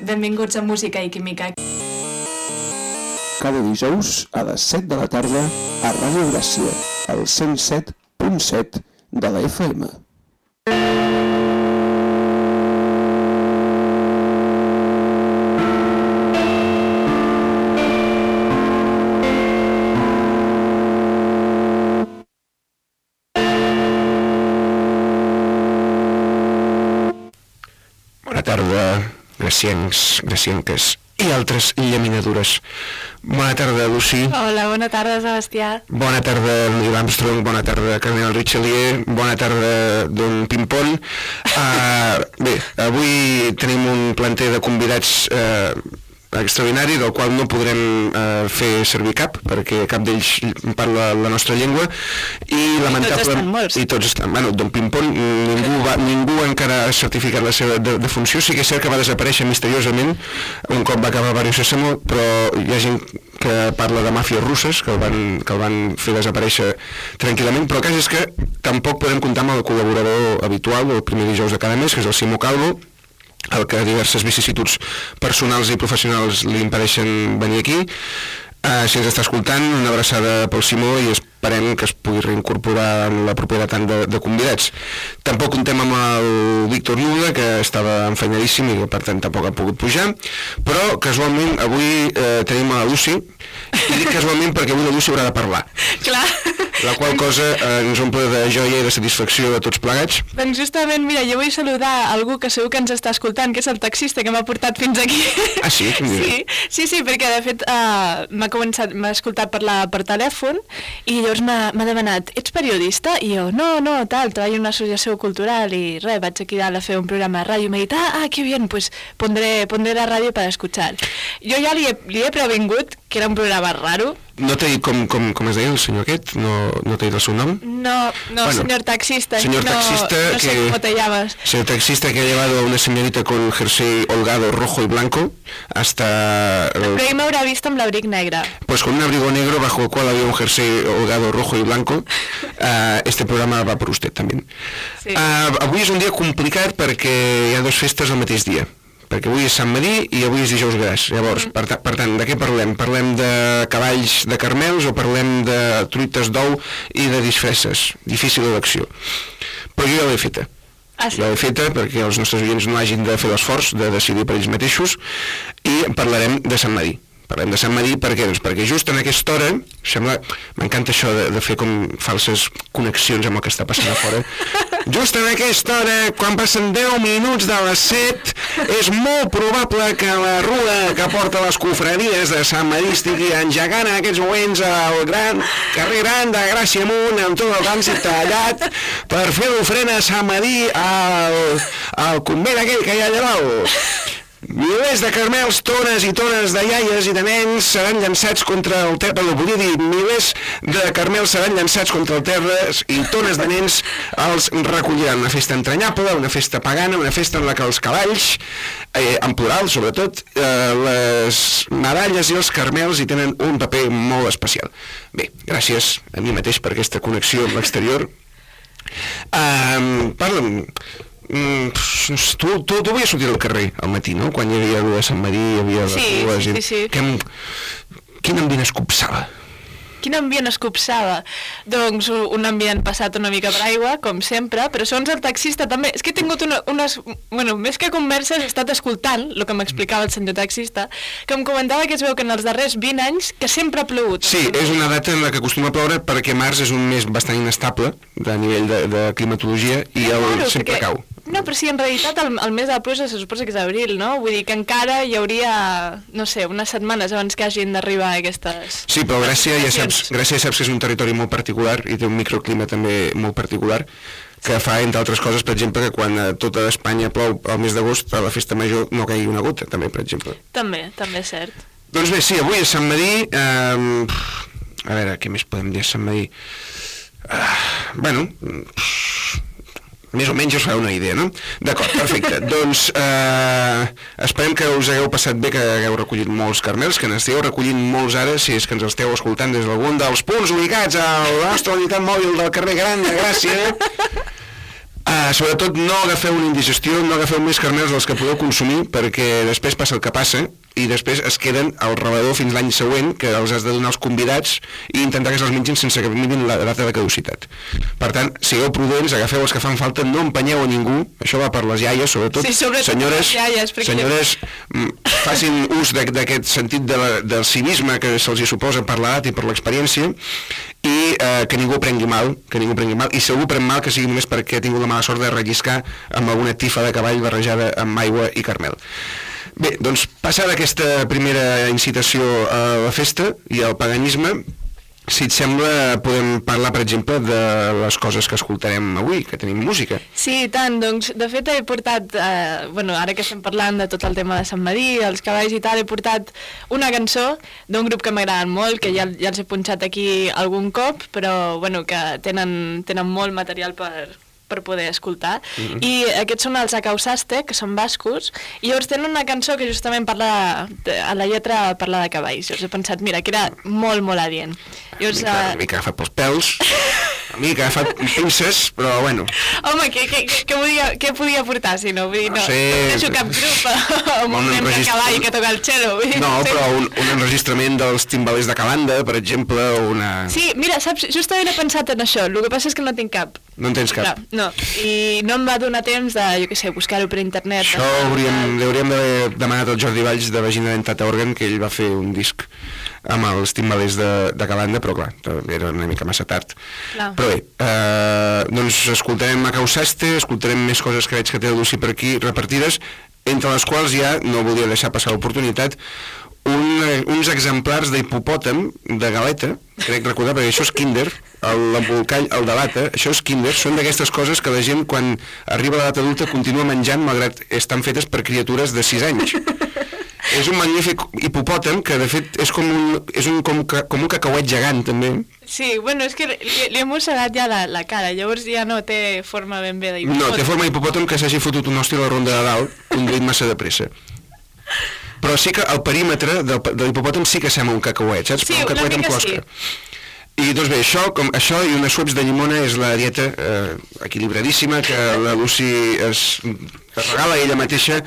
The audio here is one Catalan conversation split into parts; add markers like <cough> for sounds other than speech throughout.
Benvinguts a Música i Química. Cada dijous a les 7 de la tarda a Ràdio Gràcia, al 107.7 de la FM. Bona graciencs, gracienques i altres llaminadures. Bona tarda, Lucy. Hola, bona tarda, Sebastià. Bona tarda, Neil Armstrong. Bona tarda, Cardenal Richelieu. Bona tarda, Don Pimpon. Uh, bé, avui tenim un planter de convidats uh, extraordinari del qual no podrem eh, fer servir cap perquè cap d'ells parla la nostra llengua i lamentable i tots estan, bueno, Don Pimpon ningú, va, ningú encara ha certificat la seva de, defunció, sí que és cert que va desaparèixer misteriosament un cop va acabar Barrio Sésamo però hi ha gent que parla de màfies russes que el van, que el van fer desaparèixer tranquil·lament, però el cas és que tampoc podem comptar amb el col·laborador habitual del primer dijous de cada mes, que és el Simo Calvo el que diverses vicissituds personals i professionals li impedeixen venir aquí. Uh, si ens està escoltant, una abraçada pel Simó i esperem que es pugui reincorporar en la propera de, de convidats. Tampoc comptem amb el Víctor Nuda, que estava enfanyadíssim i que per tant tampoc ha pogut pujar, però casualment avui eh, tenim a la Lucy, i dic casualment perquè avui la Lucy haurà de parlar, Clar. la qual cosa eh, ens omple de joia i de satisfacció a tots plegats. Doncs justament, mira, jo vull saludar algú que segur que ens està escoltant, que és el taxista que m'ha portat fins aquí. Ah, sí? Sí, sí, sí, perquè de fet uh, m'ha començat, m'ha escoltat parlar per telèfon i llavors m'ha demanat, ets periodista? I jo, no, no, tal, treballo en una associació cultural i res, vaig aquí dalt a fer un programa de ràdio i m'ha dit, ah, ah, que bien, pues pondré, pondré la ràdio per escuchar. Jo ja li he, li he previngut que era un programa raro, No t'he dit com, com, com es deia el senyor aquest? No, no t'he dit el seu nom? No, no, Bueno, señor taxista. señor no, taxista no sé que- cómo te llamas. Señor taxista que ha llevado a una señorita con jersey holgado rojo y blanco hasta... Però eh, ell m'haurà vist amb l'abric negre. pues con un abrigo negro bajo el cual había un jersey holgado rojo y blanco. Eh, <laughs> este programa va per usted també. Sí. Eh, avui és un dia complicat perquè hi ha dues festes al mateix dia perquè avui és Sant Madí i avui és dijous gras. Llavors, per, ta per tant, de què parlem? Parlem de cavalls de carmels o parlem de truites d'ou i de disfresses? Difícil elecció. Però jo ja l'he feta. Ah, sí? L'he feta perquè els nostres oients no hagin de fer l'esforç de decidir per ells mateixos i parlarem de Sant Madí. Parlem de Sant Madí perquè, doncs, perquè just en aquesta hora, sembla, m'encanta això de, de fer com falses connexions amb el que està passant a fora, <laughs> just en aquesta hora, quan passen 10 minuts de les 7, és molt probable que la rua que porta les cofradies de Sant Madí estigui engegant en aquests moments al gran carrer gran de Gràcia Amunt amb tot el trànsit tallat per fer l'ofrena a Sant Madí al, al convent aquell que hi ha allà dalt. Milers de carmels, tones i tones de iaies i de nens seran llançats contra el terra, perdó, volia dir, milers de carmels seran llançats contra el terra i tones de nens els recolliran. Una festa entranyable, una festa pagana, una festa en la que els cavalls, eh, en plural sobretot, eh, les medalles i els carmels hi tenen un paper molt especial. Bé, gràcies a mi mateix per aquesta connexió amb l'exterior. Um, parla'm, Mm, tu, tu, tu volies sortir al carrer al matí, no? Quan hi havia allò de Sant Madí, hi havia Sí, rues... sí, sí, sí. Que, quin ambient es copsava? Quin ambient es copsava? Doncs un ambient passat una mica per aigua, com sempre, però segons el taxista també... És que he tingut una, unes... Bueno, més que converses, he estat escoltant el que m'explicava el senyor taxista, que em comentava que es veu que en els darrers 20 anys que sempre ha plogut. Sí, és una data en la que acostuma a ploure perquè març és un mes bastant inestable de nivell de, de climatologia i el Claro, sempre perquè- cau. No, però sí, en realitat el, el mes de la pluja se suposa que és abril, no? Vull dir que encara hi hauria, no sé, unes setmanes abans que hagin d'arribar aquestes... Sí, però Gràcia ja saps, ja saps que és un territori molt particular i té un microclima també molt particular que fa, entre altres coses, per exemple, que quan a tota Espanya plou al mes d'agost, a la festa major no caigui una gota, també, per exemple. També, també és cert. Doncs bé, sí, avui és Sant Madí... Eh, a veure, què més podem dir a Sant Madí? Uh, bueno, més o menys us farà una idea, no? D'acord, perfecte. <laughs> doncs eh, esperem que us hagueu passat bé, que hagueu recollit molts carmels, que n'estigueu recollint molts ara, si és que ens esteu escoltant des d'algun dels punts ubicats a la nostra unitat mòbil del carrer Gran de Gràcia. Uh, Uh, sobretot no agafeu una indigestió, no agafeu més carmels dels que podeu consumir, perquè després passa el que passa i després es queden al rebedor fins l'any següent, que els has de donar als convidats i intentar que se'ls mengin sense que mirin la data de caducitat. Per tant, sigueu prudents, agafeu els que fan falta, no empenyeu a ningú, això va per les iaies, sobretot. Sí, sobretot senyores, les iaies, perquè- senyores, mm, facin ús d'aquest sentit de la, del civisme que se'ls hi suposa per l'edat i per l'experiència i eh, que ningú prengui mal, que ningú prengui mal, i si algú pren mal que sigui només perquè ha tingut la mala sort de relliscar amb alguna tifa de cavall barrejada amb aigua i carmel. Bé, doncs passada aquesta primera incitació a la festa i al paganisme, si et sembla, podem parlar, per exemple, de les coses que escoltarem avui, que tenim música. Sí, tant, doncs de fet he portat, eh, bueno, ara que estem parlant de tot el tema de Sant Madí, els cavalls i tal, he portat una cançó d'un grup que m'agraden molt, que ja, ja els he punxat aquí algun cop, però bueno, que tenen, tenen molt material per, per poder escoltar. Mm -hmm. I aquests són els Acausaste, que són bascos, i llavors tenen una cançó que justament parla, de, a la lletra parla de cavalls. Llavors he pensat, mira, que era molt, molt adient. Llavors, Una mica, eh, mica agafat pels pèls, una mica agafat pinces, però bueno, Home, què, què, què, podia, què podia portar, si no? Vull dir, No no, sé, no deixo cap grup o un un enregistre- cavall que toca el vull dir, no, sé. però un, un enregistrament dels timbalers de Calanda, per exemple, o una... Sí, mira, saps, justament he pensat en això, el que passa és que no tinc cap. No en tens cap. No, no, i no em va donar temps de, jo què sé, buscar-ho per internet. Això de- hauríem, hauríem d'haver demanat al Jordi Valls de Vagina Dentata Organ, que ell va fer un disc amb els timbalers de, de Calanda, però clar, era una mica massa tard. Clar. Però bé, eh, doncs escoltarem a Causaste, escoltarem més coses que veig que té el Lucy per aquí repartides, entre les quals ja, no volia deixar passar l'oportunitat, un, eh, uns exemplars d'hipopòtam de galeta, crec recordar, perquè això és kinder, el- l'embolcall, el de lata, això és kinder, són d'aquestes coses que la gent quan arriba a l'edat adulta continua menjant malgrat estan fetes per criatures de 6 anys. És un magnífic hipopòtam que de fet és com un, és un, com, com un cacauet gegant també. Sí, bueno, és que li, li he mossegat ja la, la cara, llavors ja no té forma ben bé d'hipopòtam. No, té forma d'hipopòtam que s'hagi fotut un hòstia a la ronda de dalt, conduït massa de pressa. Però sí que el perímetre del, de l'hipopòtam sí que sembla un cacauet, saps? Sí, un cacauet amb closca. sí. I doncs bé, això, com, això i unes sueps de llimona és la dieta eh, equilibradíssima que la Lucy es, es regala ella mateixa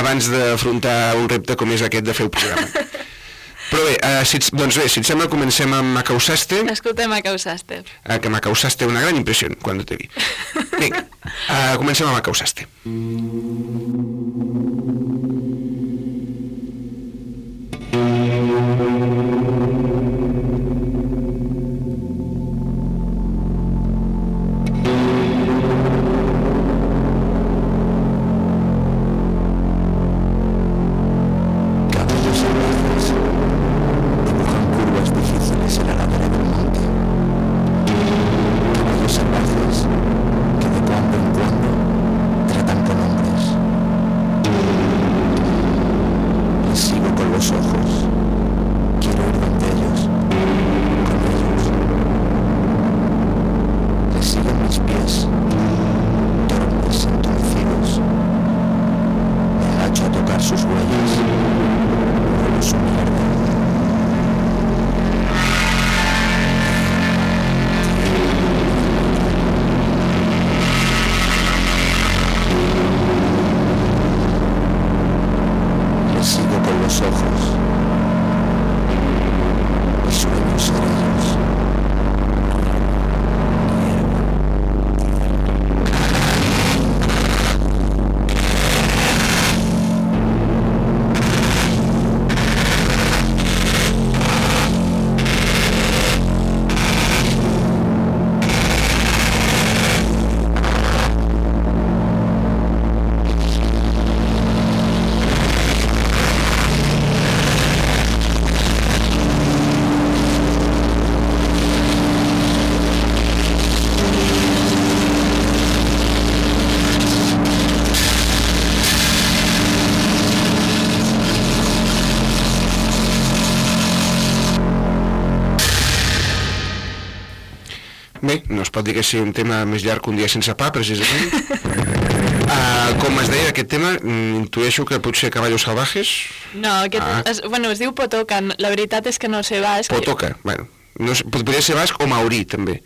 abans d'afrontar un repte com és aquest de fer el programa. Però bé, eh, si, doncs bé, si et sembla, comencem amb Macausaste, Escoltem a Causaste. eh, que Macausaste una gran impressió quan te vi. Vinga, eh, comencem amb Macausaste. Caballos pot dir que sigui un tema més llarg que un dia sense pa, precisament. Uh, <laughs> com es deia aquest tema, mm, intueixo que potser Caballos Salvajes, No, aquest, Ah. es, bueno, es diu Potoca, la veritat és que no sé basc. Potoca, bueno, No, podria ser basc o maorí, també.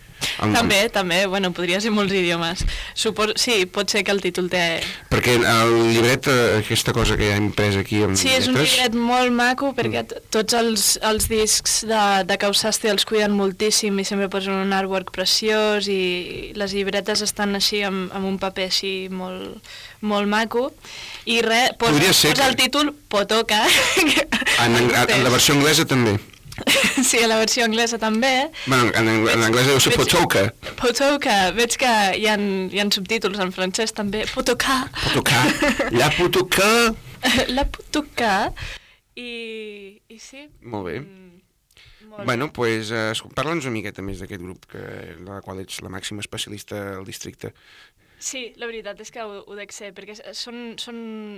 Nom. També, també, bueno, podria ser molts idiomes. Supos... Sí, pot ser que el títol té... Perquè el llibret, eh, aquesta cosa que hi ha imprès aquí amb Sí, és un lletres... llibret molt maco perquè tots els, els discs de, de Causaste els cuiden moltíssim i sempre posen un artwork preciós i les llibretes estan així amb, amb un paper així molt, molt maco i res, posa, posa el títol Potoka En, en, en la versió anglesa també. <laughs> Sí, a la versió anglesa també Bueno, en, en, en anglès deu ser Potoka. Potoka, veig que hi ha, hi ha subtítols en francès també Potoka Potoka. <laughs> La Potoka. <laughs> la Potoka i, i sí Molt bé. mm, molt Bueno, doncs, pues, uh, parla'ns una miqueta més d'aquest grup, que, de la qual ets la màxima especialista al districte. Sí, la veritat és que ho, ho dec ser, perquè són, són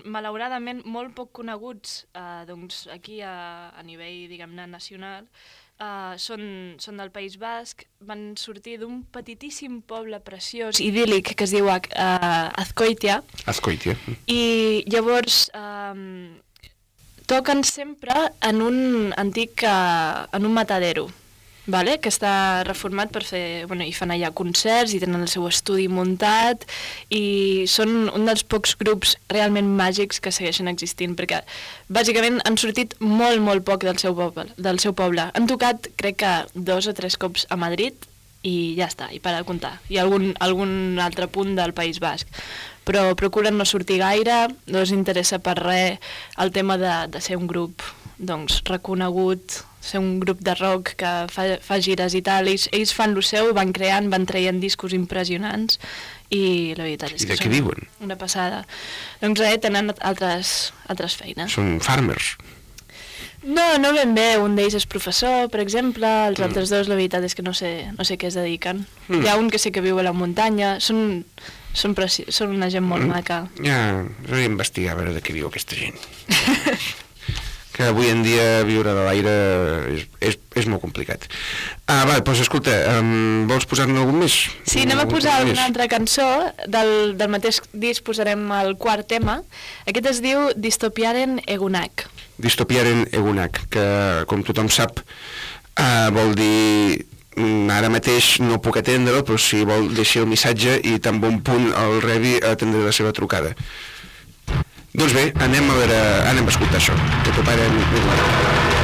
malauradament molt poc coneguts eh, doncs, aquí a, a nivell, diguem-ne, nacional. Eh, són, són del País Basc, van sortir d'un petitíssim poble preciós, idíl·lic, que es diu uh, Azcoitia, Azcoitia. i llavors um, toquen sempre en un antic, uh, en un matadero, vale? que està reformat per fer, bueno, i fan allà concerts i tenen el seu estudi muntat i són un dels pocs grups realment màgics que segueixen existint perquè bàsicament han sortit molt, molt poc del seu poble. Del seu poble. Han tocat, crec que, dos o tres cops a Madrid i ja està, i para de comptar. I algun, algun altre punt del País Basc. Però procuren no sortir gaire, no els interessa per res el tema de, de ser un grup doncs, reconegut, ser un grup de rock que fa, fa gires i tal. Ells, ells fan el seu, van creant, van traient discos impressionants i la veritat és I que són viuen? una passada. Doncs res, tenen altres, altres feines. Són farmers. No, no ben bé. Un d'ells és professor, per exemple. Els mm. altres dos, la veritat és que no sé, no sé què es dediquen. Mm. Hi ha un que sé que viu a la muntanya. Són, són, són una gent molt mm. maca. Ja, s'hauria d'investigar a veure de què viu aquesta gent. <laughs> que avui en dia viure de l'aire és, és, és molt complicat. Ah, va, doncs escolta, um, vols posar-ne algun més? Sí, anem a Algun posar més? una altra cançó. Del, del mateix disc posarem el quart tema. Aquest es diu Distopiaren Egunak. Distopiaren Egunak, que com tothom sap uh, vol dir mm, ara mateix no puc atendre però si vol deixar el missatge i tan bon punt el rebi atendre la seva trucada. Doncs bé, anem a veure, anem a escoltar això. Distopiaren Egunak.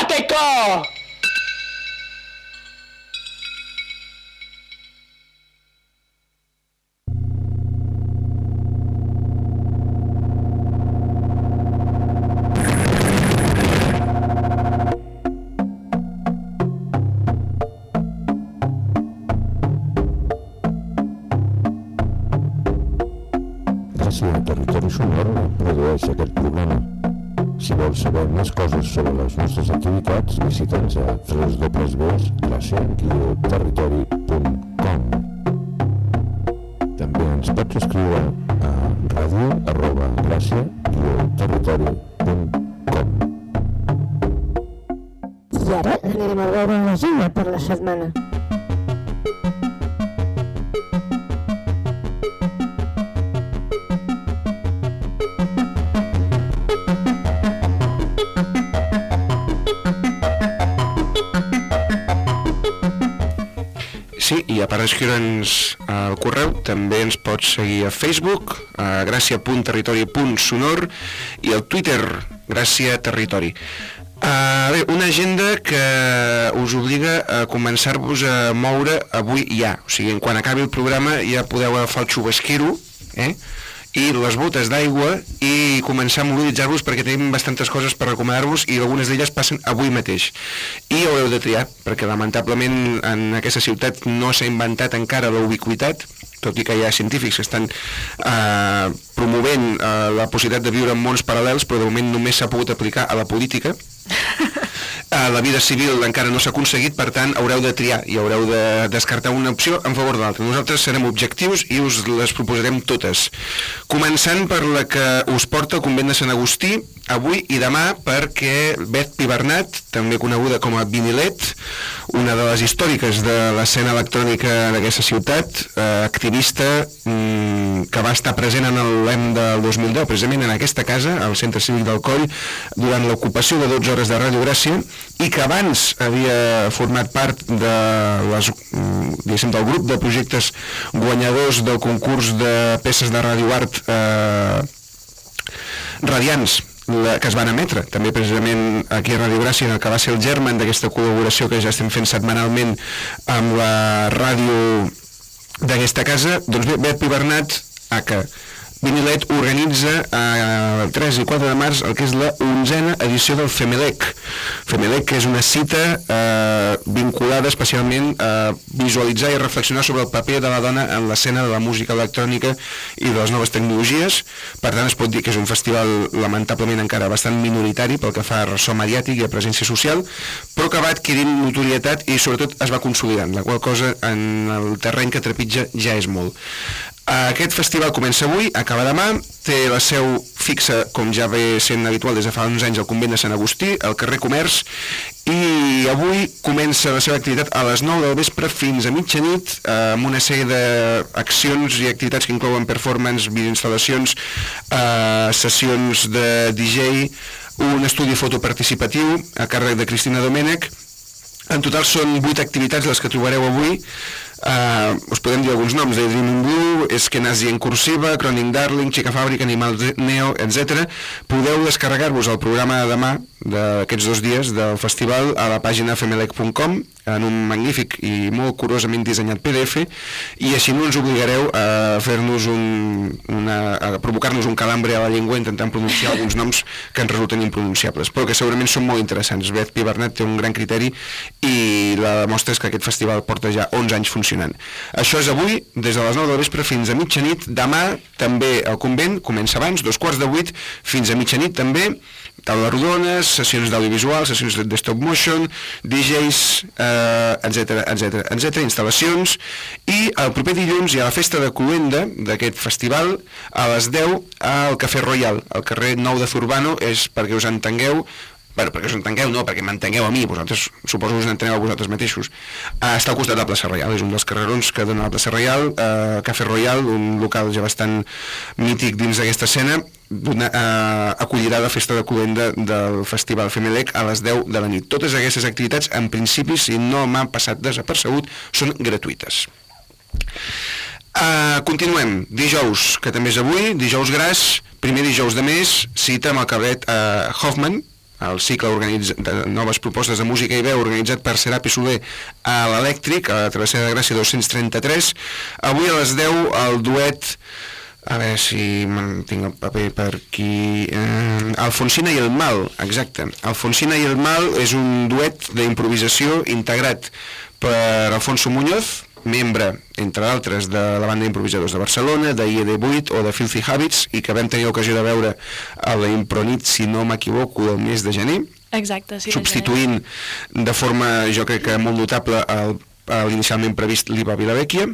Imposible izateko! Gràcia a Territori Sonor produeix aquest programa. Si vols saber més coses sobre les nostres activitats, visita'ns a www.gracia-territori.com També ens pots escriure a ràdio arroba I ara anirem a veure una agenda per la setmana. Part d'escriure'ns al correu, també ens pots seguir a Facebook, a gràcia.territori.sonor i al Twitter, Gràcia Territori. Uh, bé, una agenda que us obliga a començar-vos a moure avui ja. O sigui, quan acabi el programa ja podeu agafar el xubasquero, eh? I les botes d'aigua i començar a mobilitzar-vos perquè tenim bastantes coses per recomanar-vos i algunes d'elles passen avui mateix. I haureu de triar, perquè lamentablement en aquesta ciutat no s'ha inventat encara la ubiquitat, tot i que hi ha científics que estan eh, promovent eh, la possibilitat de viure en mons paral·lels, però de moment només s'ha pogut aplicar a la política. <laughs> A la vida civil encara no s'ha aconseguit, per tant haureu de triar i haureu de descartar una opció en favor de l'altra. Nosaltres serem objectius i us les proposarem totes. Començant per la que us porta el convent de Sant Agustí, avui i demà perquè Bet Pibernat, també coneguda com a Vinilet, una de les històriques de l'escena electrònica d'aquesta ciutat, eh, activista mm, que va estar present en l'EM del 2010, precisament en aquesta casa, al Centre Cívic del Coll, durant l'ocupació de 12 hores de Ràdio Gràcia, i que abans havia format part de les, del grup de projectes guanyadors del concurs de peces de Radio Art eh, radiants la, que es van emetre, també precisament aquí a Ràdio Gràcia, que va ser el germen d'aquesta col·laboració que ja estem fent setmanalment amb la ràdio d'aquesta casa, doncs bé, Bet Pibernat, a que Vinilet organitza a 3 i 4 de març el que és la onzena edició del Femelec. Femelec és una cita eh, vinculada especialment a visualitzar i reflexionar sobre el paper de la dona en l'escena de la música electrònica i de les noves tecnologies. Per tant, es pot dir que és un festival lamentablement encara bastant minoritari pel que fa a ressò mediàtic i a presència social, però que va adquirint notorietat i sobretot es va consolidant, la qual cosa en el terreny que trepitja ja és molt. Aquest festival comença avui, acaba demà, té la seu fixa, com ja ve sent habitual des de fa uns anys, al convent de Sant Agustí, al carrer Comerç, i avui comença la seva activitat a les 9 del vespre fins a mitjanit, eh, amb una sèrie d'accions i activitats que inclouen performance, videoinstal·lacions, eh, sessions de DJ, un estudi fotoparticipatiu a càrrec de Cristina Domènech, en total són 8 activitats les que trobareu avui, Uh, us podem dir alguns noms, Daydreaming Blue, Eskenazi en cursiva, Croning Darling, Chica Fàbrica, Animal Neo, etc. Podeu descarregar-vos el programa de demà d'aquests dos dies del festival a la pàgina femelec.com en un magnífic i molt curosament dissenyat PDF i així no ens obligareu a fer-nos un, una, a provocar-nos un calambre a la llengua intentant pronunciar <laughs> alguns noms que ens resulten impronunciables, però que segurament són molt interessants. Beth Pibernat té un gran criteri i la mostra és que aquest festival porta ja 11 anys funcionant. Això és avui, des de les 9 del vespre fins a mitjanit. Demà també el convent comença abans, dos quarts de 8 fins a mitjanit també, taules rodones, sessions d'audiovisual, sessions de, stop motion, DJs, eh, etc etc etc, instal·lacions, i el proper dilluns hi ha la festa de Cluenda d'aquest festival a les 10 al Cafè Royal, al carrer Nou de Zurbano, és perquè us entengueu, Bueno, perquè us entengueu, no, perquè m'entengueu a mi, vosaltres suposo que us enteneu a vosaltres mateixos. Uh, està al costat de la plaça Reial, és un dels carrerons que dona la plaça Reial, uh, Cafè Royal, un local ja bastant mític dins d'aquesta escena, dona, uh, acollirà la festa de covenda del Festival Femelec a les 10 de la nit. Totes aquestes activitats, en principi, si no m'han passat desapercebut, són gratuïtes. Uh, continuem, dijous, que també és avui, dijous gras, primer dijous de mes, cita amb el cabret uh, Hoffman, el cicle de noves propostes de música i veu organitzat per Serapi Soler a l'Elèctric, a la travessera de Gràcia 233. Avui a les 10 el duet a veure si tinc el paper per aquí... Eh, Alfonsina i el Mal, exacte. Alfonsina i el Mal és un duet d'improvisació integrat per Alfonso Muñoz, membre, entre d'altres, de la banda d'improvisadors de Barcelona, de IED8 o de Filthy Habits, i que vam tenir ocasió de veure a la Impronit, si no m'equivoco, el mes de gener, Exacte, sí. substituint de forma, jo crec que molt notable, el, l'inicialment previst l'Iva Vilavecchia,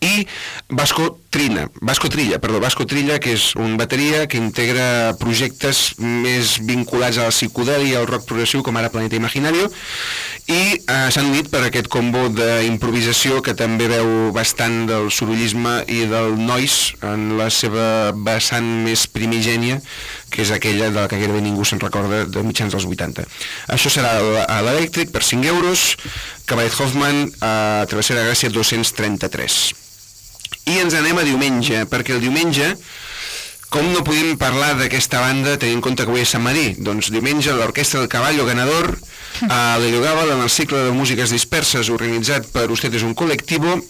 i Vasco Trina, Vasco Trilla, perdó, Vasco Trilla, que és un bateria que integra projectes més vinculats a la psicodèlia i al rock progressiu, com ara Planeta Imaginario, i eh, s'han unit per aquest combo d'improvisació que també veu bastant del sorollisme i del noise en la seva vessant més primigènia, que és aquella de la que gairebé ningú se'n recorda de mitjans dels 80. Això serà a l'elèctric per 5 euros, Caballet Hoffman a Travessera Gràcia 233. I ens anem a diumenge, perquè el diumenge, com no podem parlar d'aquesta banda tenint en compte que avui és Sant Marí? Doncs diumenge l'Orquestra del Caballo Ganador a l'Ellogàbal en el cicle de músiques disperses organitzat per Usted és un col·lectivo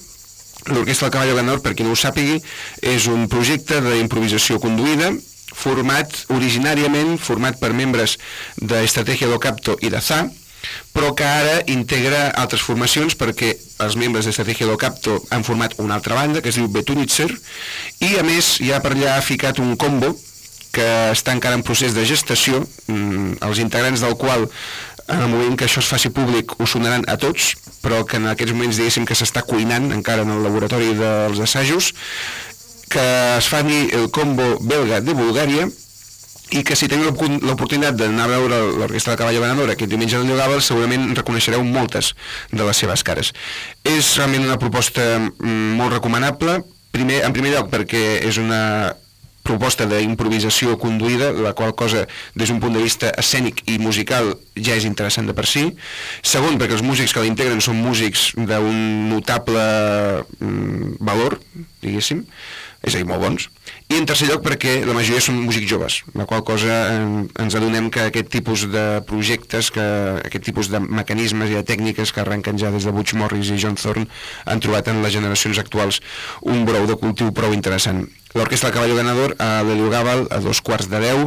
L'Orquestra del Caballo Ganador, per qui no ho sàpigui, és un projecte d'improvisació conduïda format originàriament format per membres d'Estrategia do Capto i de ZA, però que ara integra altres formacions perquè els membres d'Estrategia do Capto han format una altra banda que es diu Betunitzer i a més ha per allà ficat un combo que està encara en procés de gestació, mm, els integrants del qual en el moment que això es faci públic ho sonaran a tots, però que en aquests moments diguéssim que s'està cuinant encara en el laboratori dels assajos, que es fa el combo belga de Bulgària i que si teniu l'oportun- l'oportunitat d'anar a veure l'Orquestra de Cavalla Venedora aquest diumenge al Llogàbal segurament reconeixereu moltes de les seves cares. És realment una proposta mm, molt recomanable, primer, en primer lloc perquè és una proposta d'improvisació conduïda, la qual cosa des d'un punt de vista escènic i musical ja és interessant de per si. Segon, perquè els músics que l'integren són músics d'un notable mm, valor, diguéssim, és a dir, molt bons. I en tercer lloc perquè la majoria són músics joves, la qual cosa eh, ens adonem que aquest tipus de projectes, que aquest tipus de mecanismes i de tècniques que arrenquen ja des de Butch Morris i John Thorne han trobat en les generacions actuals un brou de cultiu prou interessant. L'Orquestra del Caballo Ganador a l'Heliogàbal a dos quarts de deu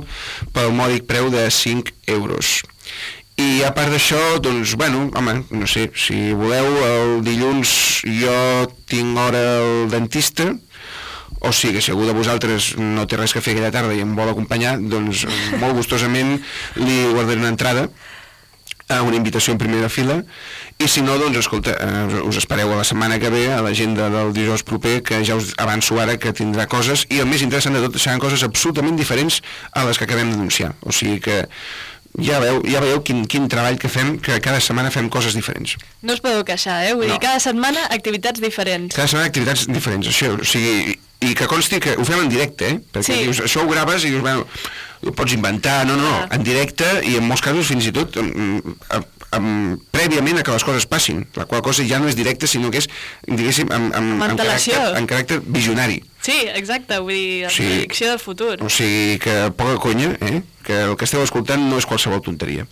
pel mòdic preu de 5 euros. I a part d'això, doncs, bueno, home, no sé, si voleu, el dilluns jo tinc hora al dentista, o sigui si algú de vosaltres no té res que fer aquella tarda i em vol acompanyar, doncs molt gustosament li guardaré una entrada a una invitació en primera fila i si no, doncs escolta, eh, us espereu a la setmana que ve a l'agenda del dijous proper que ja us avanço ara que tindrà coses i el més interessant de tot seran coses absolutament diferents a les que acabem d'anunciar o sigui que ja veieu, ja veieu quin, quin treball que fem, que cada setmana fem coses diferents. No us podeu queixar, eh? Vull No. dir, cada setmana activitats diferents. Cada setmana activitats diferents, això, o sigui, i que consti que ho fem en directe, eh? Perquè Sí. dius, això ho graves i dius, bueno, ho pots inventar, no, no, no, Ah. en directe i en molts casos fins i tot mm, mm, prèviament a que les coses passin, la qual cosa ja no és directe, sinó que és, diguéssim, amb, amb, Amb amb, caràcter, amb caràcter visionari. Sí, exacte, vull dir, Sí. la predicció del futur. O sigui que poca conya, eh? que el que esteu escoltant no és qualsevol tonteria.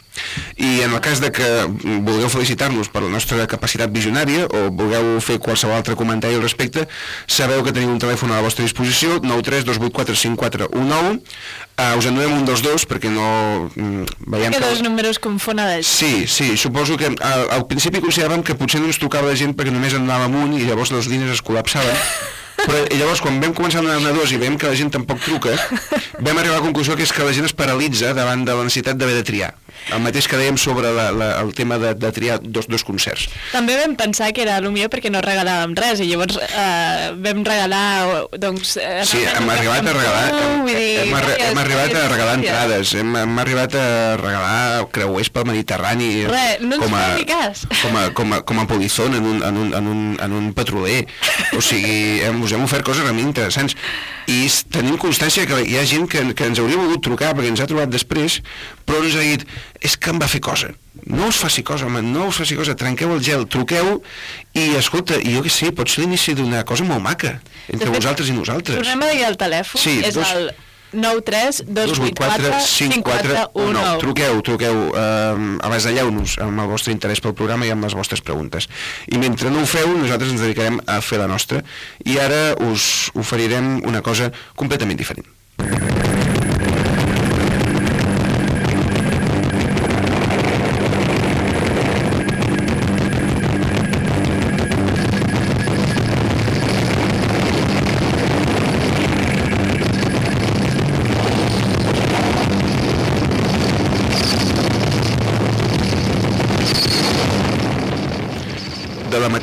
I en el cas de que vulgueu felicitar-nos per la nostra capacitat visionària o vulgueu fer qualsevol altre comentari al respecte, sabeu que teniu un telèfon a la vostra disposició, 932845419, uh, us en donem un dels dos perquè no mm, veiem Que que... dos números confonades. Sí, sí, suposo que al, al principi consideràvem que potser no ens trucava la gent perquè només anava amunt i llavors les línies es col·lapsaven <laughs> però i llavors quan vam començar a donar una dos i veiem que la gent tampoc truca vam arribar a la conclusió que és que la gent es paralitza davant de la necessitat d'haver de triar el mateix que dèiem sobre la, la, el tema de, de triar dos, dos concerts. També vam pensar que era el millor perquè no regalàvem res i llavors eh, vam regalar doncs... Eh, Sí, hem arribat a regalar. hem, arri- arribat a regalar entrades hem, hem arribat a regalar creuers pel Mediterrani. Re, no com a, com a, com a, com a polizón en un, en un, en un, en un petroler o sigui, hem, us hem ofert coses realment interessants. I tenim constància que hi ha gent que, que ens hauria volgut trucar perquè ens ha trobat després però ens ha dit és que em va fer cosa no us faci cosa, home, no us faci cosa trenqueu el gel, truqueu i escolta, i jo què sé, pot ser l'inici d'una cosa molt maca entre fet, vosaltres i nosaltres Tornem a dir el telèfon, Sí, és dos- el 93 284 5419. Truqueu, truqueu, eh, avasalleu-nos amb el vostre interès pel programa i amb les vostres preguntes. I mentre no ho feu, nosaltres ens dedicarem a fer la nostra. I ara us oferirem una cosa completament diferent.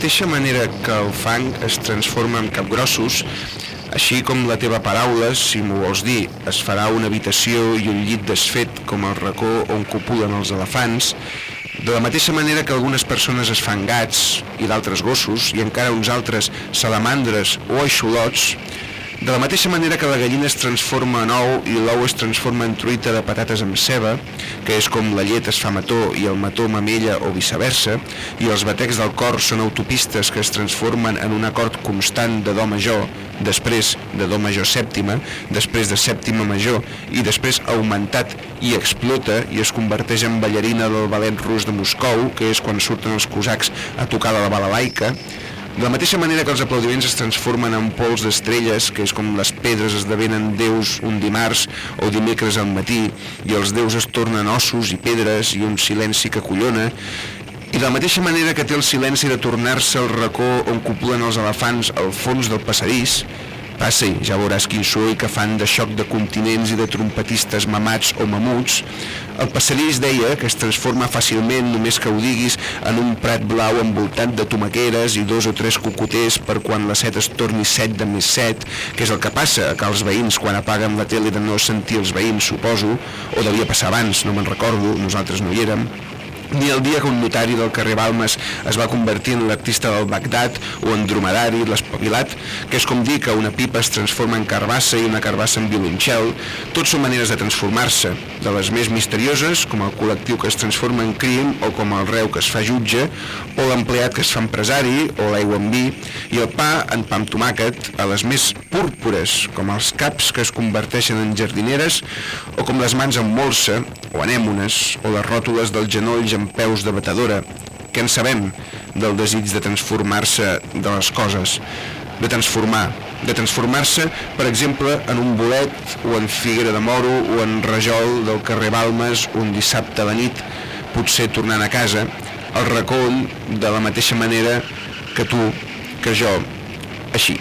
Mateixa manera que el fang es transforma en capgrossos, així com la teva paraula, si m'ho vols dir, es farà una habitació i un llit desfet com el racó on copulen els elefants, de la mateixa manera que algunes persones es fan gats i d'altres gossos i encara uns altres salamandres o aixolots, de la mateixa manera que la gallina es transforma en ou i l'ou es transforma en truita de patates amb ceba, que és com la llet es fa mató i el mató mamella o viceversa, i els batecs del cor són autopistes que es transformen en un acord constant de do major, després de do major sèptima, després de sèptima major i després augmentat i explota i es converteix en ballarina del ballet rus de Moscou, que és quan surten els cosacs a tocar la balalaica, de la mateixa manera que els aplaudiments es transformen en pols d'estrelles, que és com les pedres esdevenen déus un dimarts o dimecres al matí, i els déus es tornen ossos i pedres i un silenci que collona, i de la mateixa manera que té el silenci de tornar-se al racó on copulen els elefants al fons del passadís, passa i ja veuràs quin soroll que fan de xoc de continents i de trompetistes mamats o mamuts, el passadís deia que es transforma fàcilment, només que ho diguis, en un prat blau envoltat de tomaqueres i dos o tres cocoters per quan la set es torni set de més set, que és el que passa que els veïns quan apaguen la tele de no sentir els veïns, suposo, o devia passar abans, no me'n recordo, nosaltres no hi érem, ni el dia que un notari del carrer Balmes es va convertir en l'artista del Bagdad o en dromedari, l'espavilat, que és com dir que una pipa es transforma en carbassa i una carbassa en violoncel, tots són maneres de transformar-se, de les més misterioses, com el col·lectiu que es transforma en crim o com el reu que es fa jutge, o l'empleat que es fa empresari, o l'aigua en vi, i el pa en pa amb tomàquet, a les més púrpures, com els caps que es converteixen en jardineres, o com les mans en molsa, o anèmones, o les ròtules dels genolls amb peus de batedora. Què en sabem del desig de transformar-se de les coses? De transformar, de transformar-se, per exemple, en un bolet o en figuera de moro o en rajol del carrer Balmes un dissabte a la nit, potser tornant a casa, al racó de la mateixa manera que tu, que jo, així.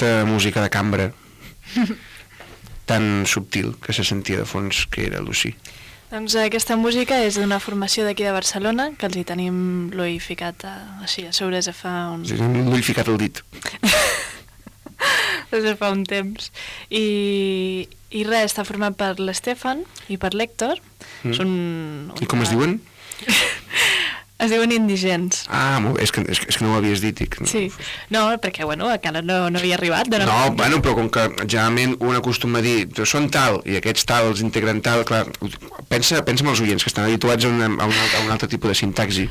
Aquesta música de cambra <laughs> tan subtil que se sentia de fons que era Lucy. Doncs aquesta música és d'una formació d'aquí de Barcelona, que els hi tenim l'ull ficat a, així a sobre de fa un... L'ull ficat al dit. <laughs> des de fa un temps. I, i res, està format per l'Estefan i per l'Hèctor. Mm. Són... I com es diuen? <laughs> Es diuen indigents. Ah, molt bé, és que, és, que- és que no ho havies dit. Dic, no. Sí, no, perquè, bueno, encara no, no havia arribat. De No, bueno, però com que generalment un acostuma a dir són tal i aquests tal els integren tal, clar, pensa, pensa en els oients que estan habituats a, una, a, un, altre, a un altre tipus de sintaxi.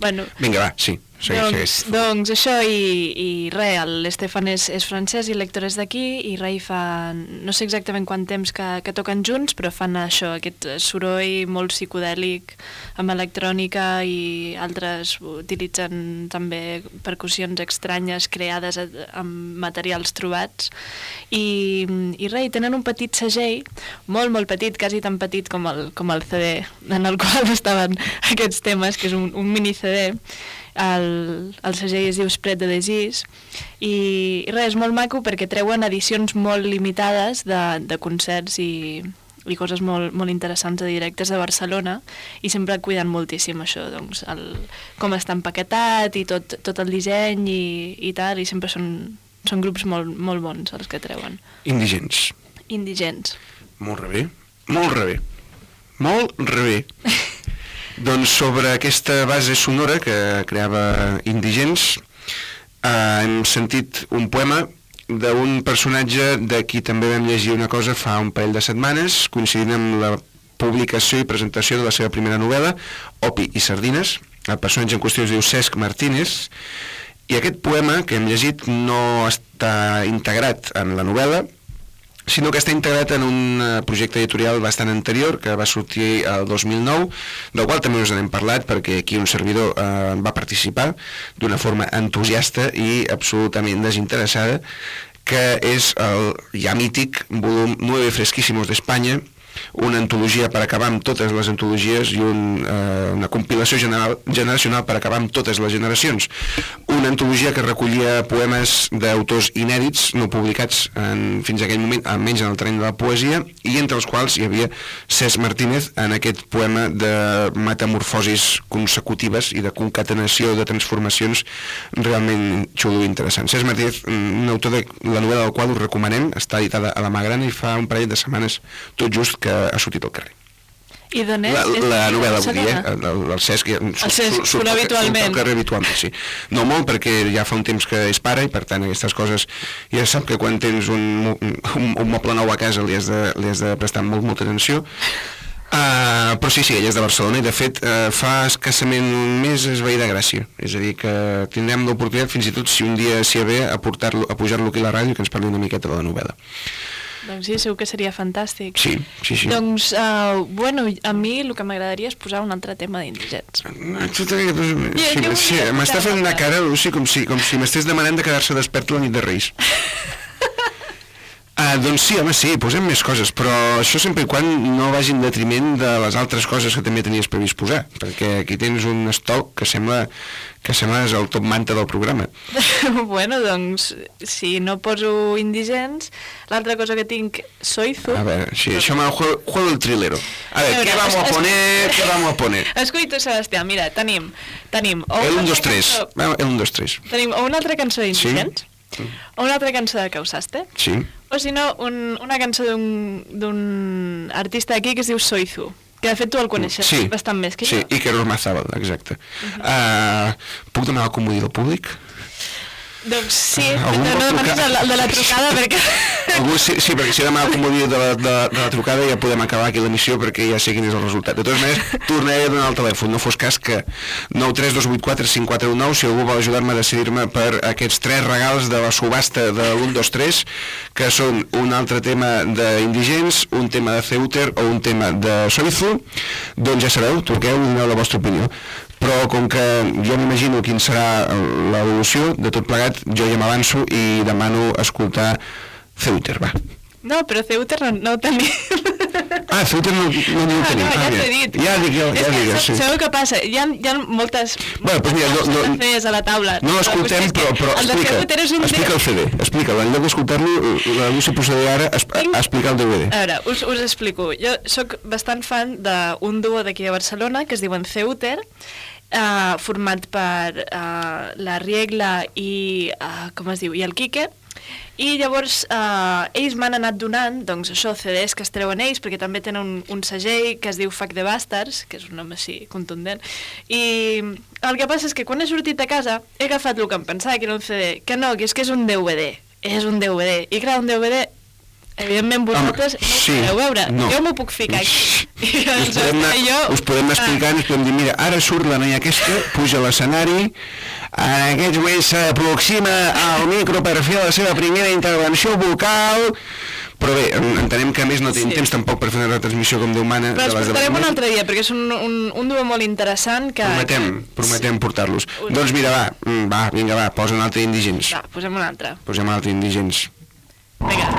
Bueno, Vinga, va, sí, segueix, doncs, segueix. doncs això i, i res, l'Estefan és, és francès i l'Hèctor és d'aquí i res, fa no sé exactament quant temps que, que toquen junts, però fan això, aquest soroll molt psicodèlic amb electrònica i altres utilitzen també percussions estranyes creades amb materials trobats i, i res, i tenen un petit segell, molt molt petit, quasi tan petit com el, com el CD en el <laughs> qual estaven aquests temes, que és un, un mini CD el, el segell es diu Spread the Disease i, i res, és molt maco perquè treuen edicions molt limitades de, de concerts i, i coses molt, molt interessants de directes de Barcelona i sempre cuiden moltíssim això, doncs, el, com està empaquetat i tot, tot el disseny i, i tal, i sempre són, són grups molt, molt bons els que treuen. Indigents. Indigents. Molt rebé, molt rebé. Molt rebé. <laughs> doncs sobre aquesta base sonora que creava Indigents, eh, hem sentit un poema d'un personatge de qui també vam llegir una cosa fa un parell de setmanes, coincidint amb la publicació i presentació de la seva primera novel·la, Opi i Sardines. El personatge en qüestió es diu Cesc Martínez, i aquest poema que hem llegit no està integrat en la novel·la, sinó que està integrat en un eh, projecte editorial bastant anterior que va sortir el 2009, del qual també us n'hem parlat perquè aquí un servidor eh, va participar d'una forma entusiasta i absolutament desinteressada, que és el ja mític volum 9 fresquíssimos d'Espanya, una antologia per acabar amb totes les antologies i un, eh, una compilació general, generacional per acabar amb totes les generacions. Una antologia que recollia poemes d'autors inèdits, no publicats en, fins a aquell moment, almenys en el terreny de la poesia, i entre els quals hi havia Cesc Martínez en aquest poema de metamorfosis consecutives i de concatenació de transformacions realment xulo i interessant. Cesc Martínez, un autor de la novel·la del qual us recomanem, està editada a la Magrana i fa un parell de setmanes tot just que ha sortit al carrer. I d'on és? La, la de novel·la, vull dir, eh? El, el Cesc... ja surt- Cesc surt- surt al- habitualment. Surt al carrer habitualment, sí. No molt, perquè ja fa un temps que és pare i, per tant, aquestes coses... Ja sap que quan tens un, un, un moble nou a casa li has de, li has de prestar molt, molta atenció. Uh, però sí, sí, ella és de Barcelona i de fet uh, fa escassament un mes es veí de Gràcia és a dir que tindrem l'oportunitat fins i tot si un dia s'hi ha bé a, portar-lo- a pujar-lo aquí a la ràdio i que ens parli una miqueta de la novel·la Doncs sí, segur que seria fantàstic. sí, sí, sí Doncs, uh, bueno, a mi el que m'agradaria és posar un altre tema d'indigents. També- Jo- sí, jo sí, volia m'està fent una cara, Lucy, com si, com si m'estés demanant de quedar-se despert la nit de Reis. <laughs> Ah, doncs sí, home, sí, posem més coses, però això sempre i quan no vagi en detriment de les altres coses que també tenies previst posar, perquè aquí tens un estoc que sembla que sembla és el top manta del programa. <laughs> bueno, doncs, si no poso indigents, l'altra cosa que tinc, Soizu. A veure, sí, això m'ha juego, el trilero. A ver, A ¿qué veure, vamos a poner? <laughs> ¿Qué vamos a poner? Escolta, Sebastià, mira, tenim, tenim o El una 1, 2, altra 3. cançó- el 1, 2, 3. Tenim o una altra cançó d'indigents, o una altra cançó de Causaste, Sí. O si no, un, una cançó d'un- artista aquí que es diu Soizu, que de fet tu el coneixes sí, bastant més que sí, jo. Iker Ormazábal, exacte. uh, puc demanar el comodí del públic? Doncs sí, Algú però no pot demanis el, el de la trucada perquè... Algú, sí, sí, perquè si demana el comodí de la, de, de la trucada ja podem acabar aquí l'emissió perquè ja sé quin és el resultat. De totes maneres, tornaré a donar el telèfon, no fos cas que 932845419, si algú vol ajudar-me a decidir-me per aquests tres regals de la subhasta de l'1, 2, 3, que són un altre tema d'indigents, un tema de Ceuter o un tema de Soizu, doncs ja sabeu, truqueu i doneu la vostra opinió però com que jo m'imagino quin serà l'evolució de tot plegat, jo ja m'avanço i demano escoltar Ceuter, va. No, però Ceuter no, no tenim. Ah, Twitter no, no, no Ah, tenim. no, ja ah, t'he mira. dit. Ja dic jo, ja que dic jo, sí. Sabeu què passa? Hi ha, hi ha moltes... Bueno, doncs mira, no- no- a la taula. No l'escoltem, però, però explica, Twitter és un explica el CD, explica-lo. En lloc d'escoltar-lo, la Lucy procederà ara a explicar el DVD. A veure, us, us explico. Jo sóc bastant fan d'un duo d'aquí a Barcelona que es diuen Ceuter, uh, format per uh, la Riegla i, uh, com es diu, i el Quique, i llavors eh, ells m'han anat donant doncs això, CDs que es treuen ells perquè també tenen un, un segell que es diu Fuck the Bastards que és un nom així contundent. I el que passa és que quan he sortit de casa he agafat el que em pensava que era un CD que no, que és que és un DVD és un DVD, i clar, un DVD evidentment vosaltres Home, no sí, podeu veure no. jo m'ho puc ficar aquí <laughs> i us doncs podem, anar, jo, us podem anar ah, us podem dir, mira, ara surt la noia aquesta, puja a l'escenari, en aquests moments s'aproxima al micro per fer la seva primera intervenció vocal, però bé, en- entenem que a més no tenim Sí. temps tampoc per fer una retransmissió com Déu mana però els de de portarem un altre dia perquè és un, un, un duo molt interessant que... Prometem, prometem portar-los. Doncs mira, va, mm, va, vinga, va, posa un altre indigents. Va, posem un altre. Posem un altre indigents. Vinga.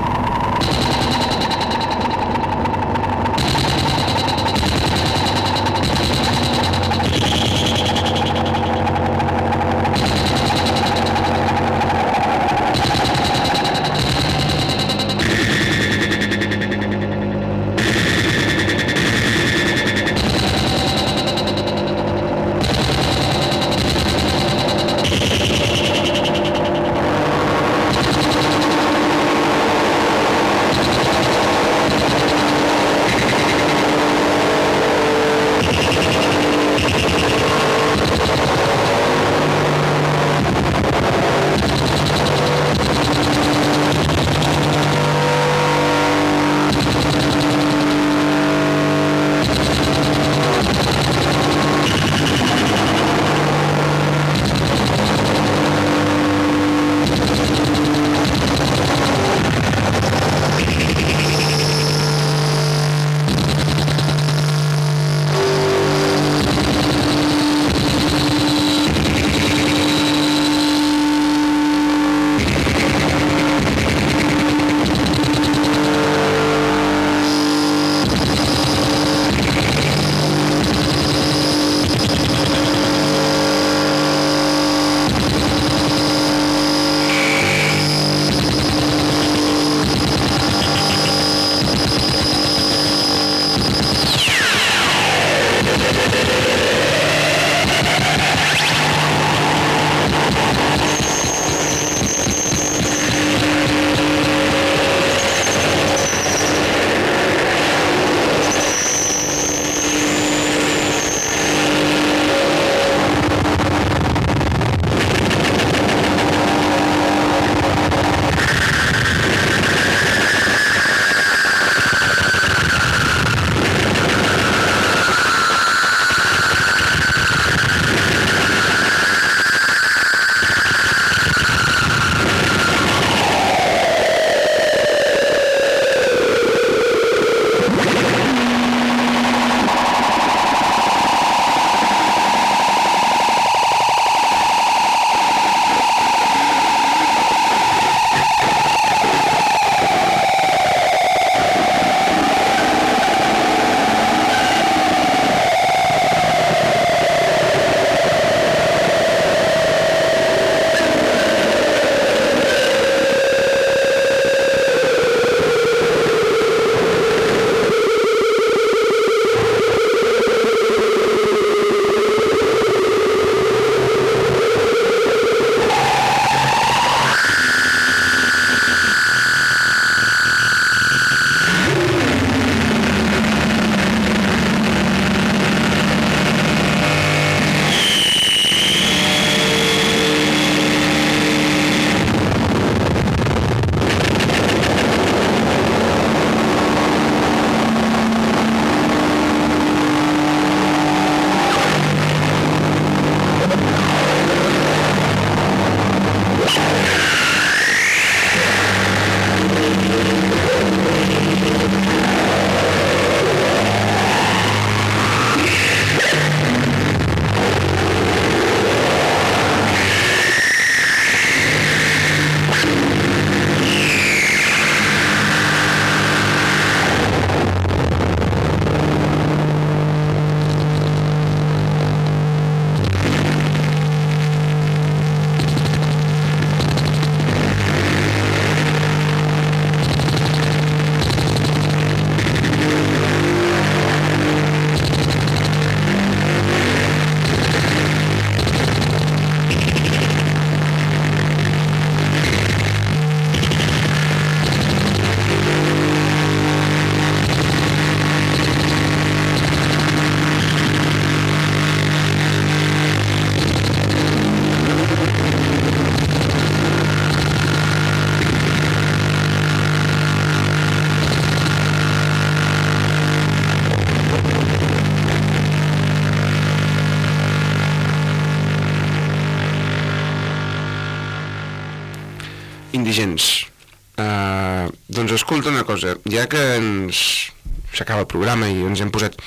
Escolta una cosa, ja que ens s'acaba el programa i ens hem posat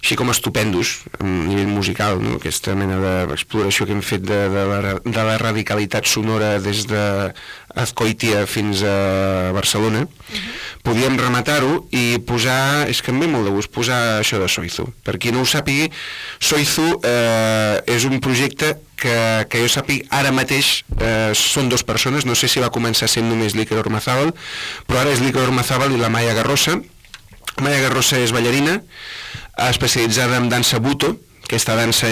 així com estupendos a nivell musical, no? aquesta mena d'exploració que hem fet de, de, la, de la radicalitat sonora des de Azcoitia fins a Barcelona, uh -huh. podíem rematar-ho i posar, és que em ve molt de gust posar això de Soizu. Per qui no ho sàpigui, Soizu eh, és un projecte que, que jo sàpiga ara mateix eh, són dues persones, no sé si va començar sent només l'Iker Ormazábal, però ara és l'Iker Ormazábal i la Maya Garrosa, Maya Garrosa és ballarina, especialitzada en dansa buto, aquesta dansa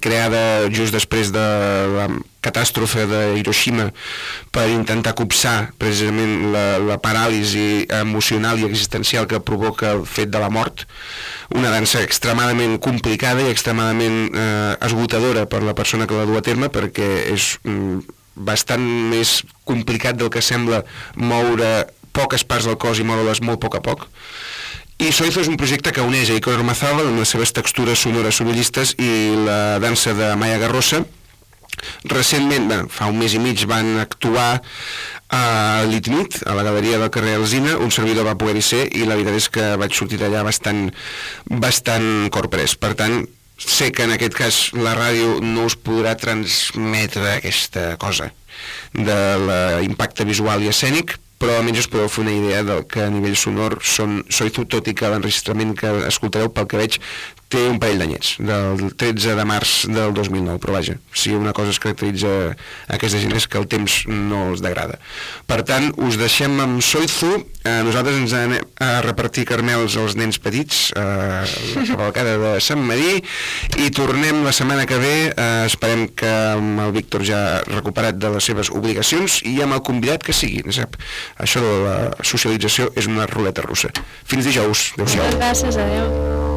creada just després de la catàstrofe de Hiroshima per intentar copsar precisament la, la paràlisi emocional i existencial que provoca el fet de la mort. Una dansa extremadament complicada i extremadament eh, esgotadora per la persona que la du a terme perquè és mm, bastant més complicat del que sembla moure poques parts del cos i moure-les molt a poc a poc i Soizo és un projecte que uneix a Ico Mazaba amb les seves textures sonores surrealistes i la dansa de Maya Garrosa. Recentment, bé, fa un mes i mig, van actuar a l'Itnit, a la galeria del carrer Alzina, un servidor va poder-hi ser i la veritat és que vaig sortir d'allà bastant, bastant corprès. Per tant, sé que en aquest cas la ràdio no us podrà transmetre aquesta cosa de l'impacte visual i escènic, però almenys us podeu fer una idea del que a nivell sonor són Soizu, tot i que l'enregistrament que escoltareu, pel que veig, té un parell d'anyets, del 13 de març del 2009, però vaja, si una cosa es caracteritza aquesta gent és que el temps no els degrada. Per tant, us deixem amb Soizu, eh, nosaltres ens anem a repartir carmels als nens petits, eh, la cavalcada de Sant Marí, i tornem la setmana que ve, eh, esperem que el Víctor ja recuperat de les seves obligacions i amb el convidat que sigui, sap? Això de la socialització és una ruleta russa. Fins dijous, adeu-siau. Gràcies, adeu.